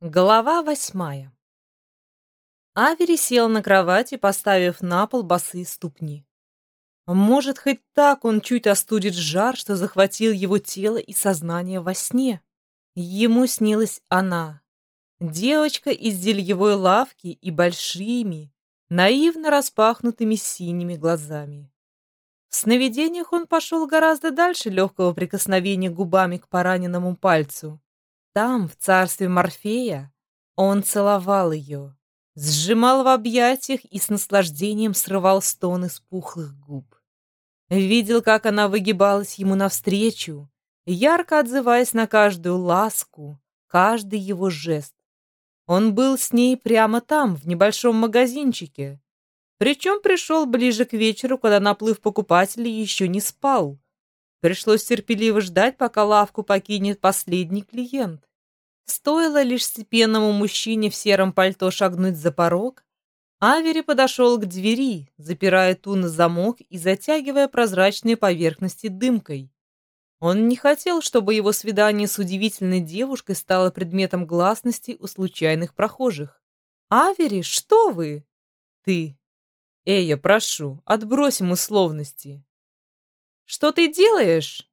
Глава восьмая. Авери сел на кровати, поставив на пол босые ступни. Может, хоть так он чуть остудит жар, что захватил его тело и сознание во сне. Ему снилась она, девочка из дельевой лавки и большими, наивно распахнутыми синими глазами. В сновидениях он пошел гораздо дальше легкого прикосновения губами к пораненному пальцу. Там, в царстве Морфея, он целовал ее, сжимал в объятиях и с наслаждением срывал стоны с пухлых губ. Видел, как она выгибалась ему навстречу, ярко отзываясь на каждую ласку, каждый его жест. Он был с ней прямо там, в небольшом магазинчике. Причем пришел ближе к вечеру, когда наплыв покупателей еще не спал. Пришлось терпеливо ждать, пока лавку покинет последний клиент. Стоило лишь степенному мужчине в сером пальто шагнуть за порог, Авери подошел к двери, запирая ту на замок и затягивая прозрачные поверхности дымкой. Он не хотел, чтобы его свидание с удивительной девушкой стало предметом гласности у случайных прохожих. «Авери, что вы?» «Ты». «Эя, прошу, отбросим условности. «Что ты делаешь?»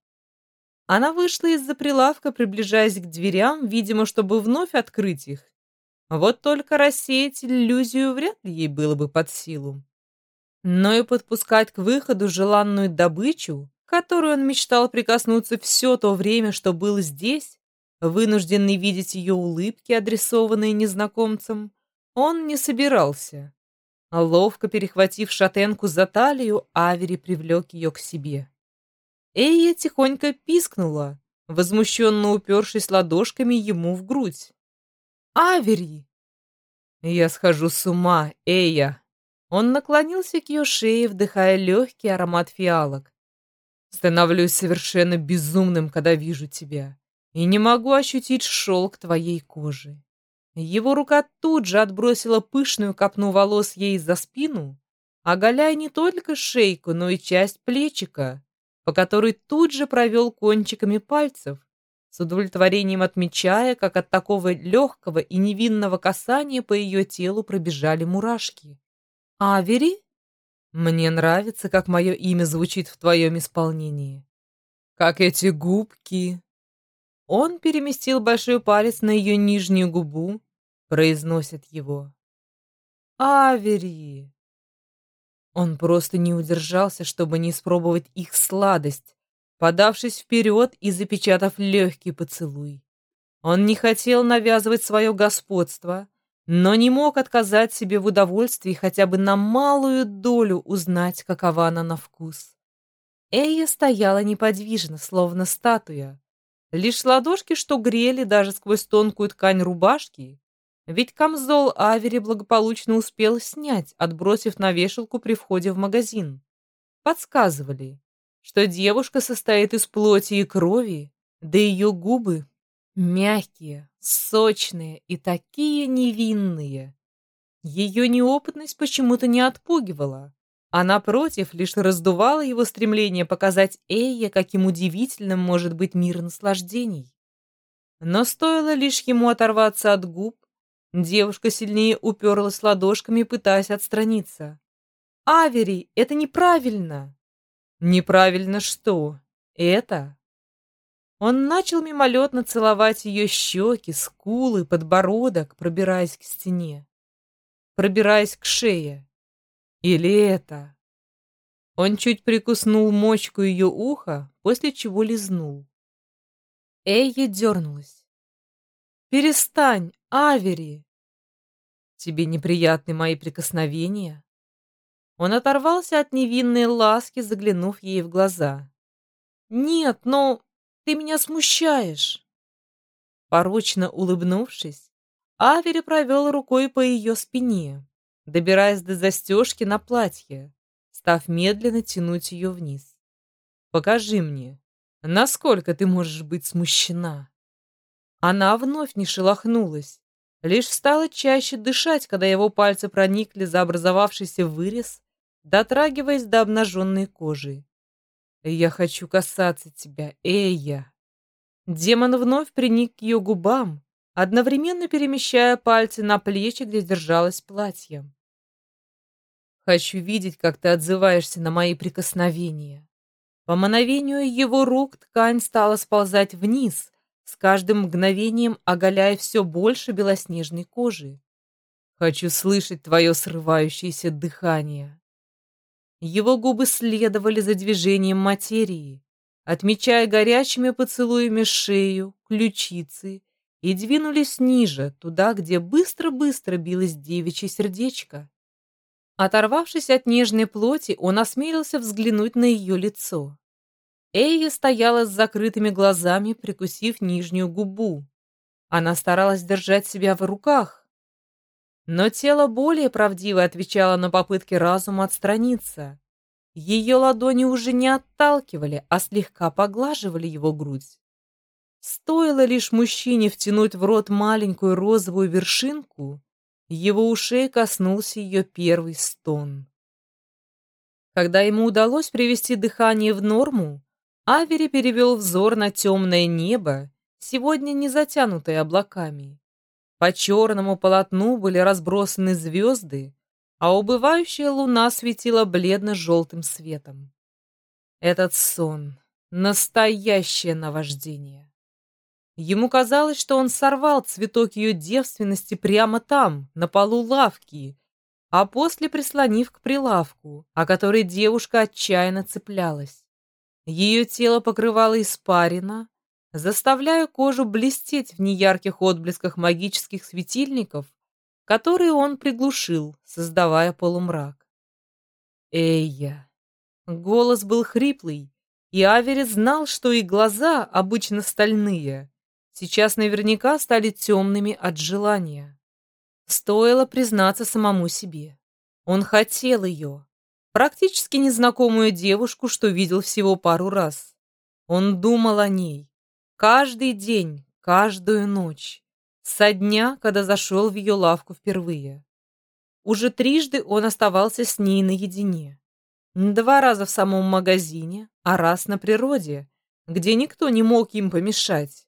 Она вышла из-за прилавка, приближаясь к дверям, видимо, чтобы вновь открыть их. Вот только рассеять иллюзию вряд ли ей было бы под силу. Но и подпускать к выходу желанную добычу, которую он мечтал прикоснуться все то время, что был здесь, вынужденный видеть ее улыбки, адресованные незнакомцам, он не собирался. Ловко перехватив шатенку за талию, Авери привлек ее к себе. Эйя тихонько пискнула, возмущенно упершись ладошками ему в грудь. «Авери!» «Я схожу с ума, Эйя!» Он наклонился к ее шее, вдыхая легкий аромат фиалок. «Становлюсь совершенно безумным, когда вижу тебя, и не могу ощутить шелк твоей кожи». Его рука тут же отбросила пышную копну волос ей за спину, оголяя не только шейку, но и часть плечика, по которой тут же провел кончиками пальцев, с удовлетворением отмечая, как от такого легкого и невинного касания по ее телу пробежали мурашки. «Авери? Мне нравится, как мое имя звучит в твоем исполнении. Как эти губки!» Он переместил большой палец на ее нижнюю губу, произносит его. «Авери!» Он просто не удержался, чтобы не испробовать их сладость, подавшись вперед и запечатав легкий поцелуй. Он не хотел навязывать свое господство, но не мог отказать себе в удовольствии хотя бы на малую долю узнать, какова она на вкус. Эя стояла неподвижно, словно статуя. Лишь ладошки, что грели даже сквозь тонкую ткань рубашки, ведь камзол Авери благополучно успел снять, отбросив на вешалку при входе в магазин. Подсказывали, что девушка состоит из плоти и крови, да ее губы мягкие, сочные и такие невинные. Ее неопытность почему-то не отпугивала, а напротив лишь раздувала его стремление показать Эйе, каким удивительным может быть мир наслаждений. Но стоило лишь ему оторваться от губ, Девушка сильнее уперлась ладошками, пытаясь отстраниться. «Авери, это неправильно!» «Неправильно что? Это?» Он начал мимолетно целовать ее щеки, скулы, подбородок, пробираясь к стене, пробираясь к шее. Или это? Он чуть прикуснул мочку ее уха, после чего лизнул. Эйя дернулась. «Перестань, Авери!» «Тебе неприятны мои прикосновения?» Он оторвался от невинной ласки, заглянув ей в глаза. «Нет, но ты меня смущаешь!» Порочно улыбнувшись, Авери провел рукой по ее спине, добираясь до застежки на платье, став медленно тянуть ее вниз. «Покажи мне, насколько ты можешь быть смущена!» Она вновь не шелохнулась, лишь стала чаще дышать, когда его пальцы проникли за образовавшийся вырез, дотрагиваясь до обнаженной кожи. «Я хочу касаться тебя, Эйя!» Демон вновь приник к ее губам, одновременно перемещая пальцы на плечи, где держалось платье. «Хочу видеть, как ты отзываешься на мои прикосновения». По мановению его рук ткань стала сползать вниз, с каждым мгновением оголяя все больше белоснежной кожи. «Хочу слышать твое срывающееся дыхание». Его губы следовали за движением материи, отмечая горячими поцелуями шею, ключицы, и двинулись ниже, туда, где быстро-быстро билось девичье сердечко. Оторвавшись от нежной плоти, он осмелился взглянуть на ее лицо. Эйя стояла с закрытыми глазами, прикусив нижнюю губу. Она старалась держать себя в руках, но тело более правдиво отвечало на попытки разума отстраниться. Ее ладони уже не отталкивали, а слегка поглаживали его грудь. Стоило лишь мужчине втянуть в рот маленькую розовую вершинку, его ушей коснулся ее первый стон. Когда ему удалось привести дыхание в норму, Авери перевел взор на темное небо, сегодня не затянутое облаками. По черному полотну были разбросаны звезды, а убывающая луна светила бледно-желтым светом. Этот сон — настоящее наваждение. Ему казалось, что он сорвал цветок ее девственности прямо там, на полу лавки, а после прислонив к прилавку, о которой девушка отчаянно цеплялась. Ее тело покрывало испарина, заставляя кожу блестеть в неярких отблесках магических светильников, которые он приглушил, создавая полумрак. Эйя. Голос был хриплый, и Авери знал, что и глаза, обычно стальные, сейчас наверняка стали темными от желания. Стоило признаться самому себе. Он хотел ее, практически незнакомую девушку, что видел всего пару раз. Он думал о ней, Каждый день, каждую ночь. Со дня, когда зашел в ее лавку впервые. Уже трижды он оставался с ней наедине. Два раза в самом магазине, а раз на природе, где никто не мог им помешать.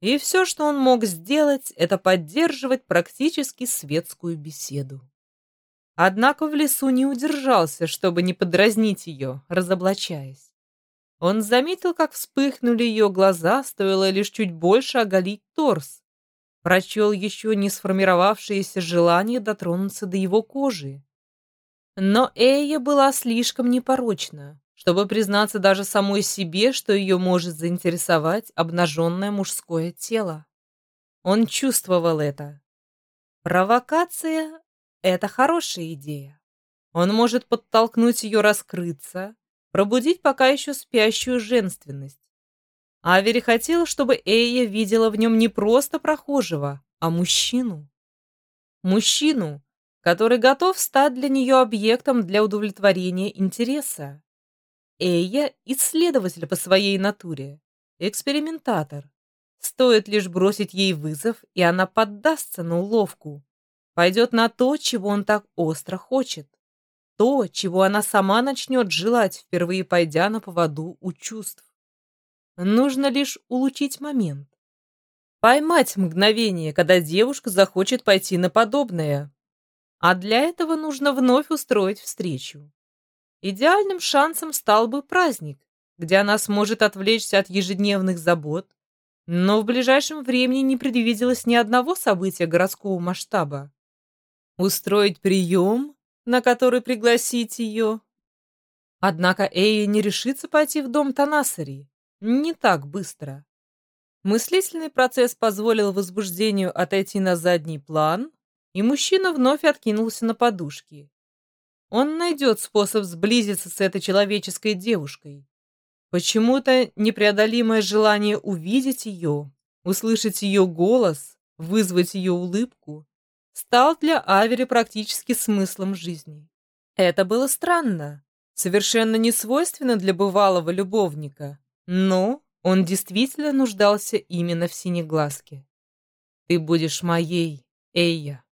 И все, что он мог сделать, это поддерживать практически светскую беседу. Однако в лесу не удержался, чтобы не подразнить ее, разоблачаясь. Он заметил, как вспыхнули ее глаза, стоило лишь чуть больше оголить торс. Прочел еще не сформировавшееся желание дотронуться до его кожи. Но Эя была слишком непорочна, чтобы признаться даже самой себе, что ее может заинтересовать обнаженное мужское тело. Он чувствовал это. Провокация — это хорошая идея. Он может подтолкнуть ее раскрыться, пробудить пока еще спящую женственность. Авери хотел, чтобы Эйя видела в нем не просто прохожего, а мужчину. Мужчину, который готов стать для нее объектом для удовлетворения интереса. Эйя – исследователь по своей натуре, экспериментатор. Стоит лишь бросить ей вызов, и она поддастся на уловку, пойдет на то, чего он так остро хочет то, чего она сама начнет желать, впервые пойдя на поводу у чувств. Нужно лишь улучить момент. Поймать мгновение, когда девушка захочет пойти на подобное. А для этого нужно вновь устроить встречу. Идеальным шансом стал бы праздник, где она сможет отвлечься от ежедневных забот, но в ближайшем времени не предвиделось ни одного события городского масштаба. Устроить прием на который пригласить ее. Однако Эйя не решится пойти в дом Танасари. Не так быстро. Мыслительный процесс позволил возбуждению отойти на задний план, и мужчина вновь откинулся на подушки. Он найдет способ сблизиться с этой человеческой девушкой. Почему-то непреодолимое желание увидеть ее, услышать ее голос, вызвать ее улыбку стал для Авери практически смыслом жизни. Это было странно, совершенно не свойственно для бывалого любовника, но он действительно нуждался именно в синеглазке. «Ты будешь моей, Эйя».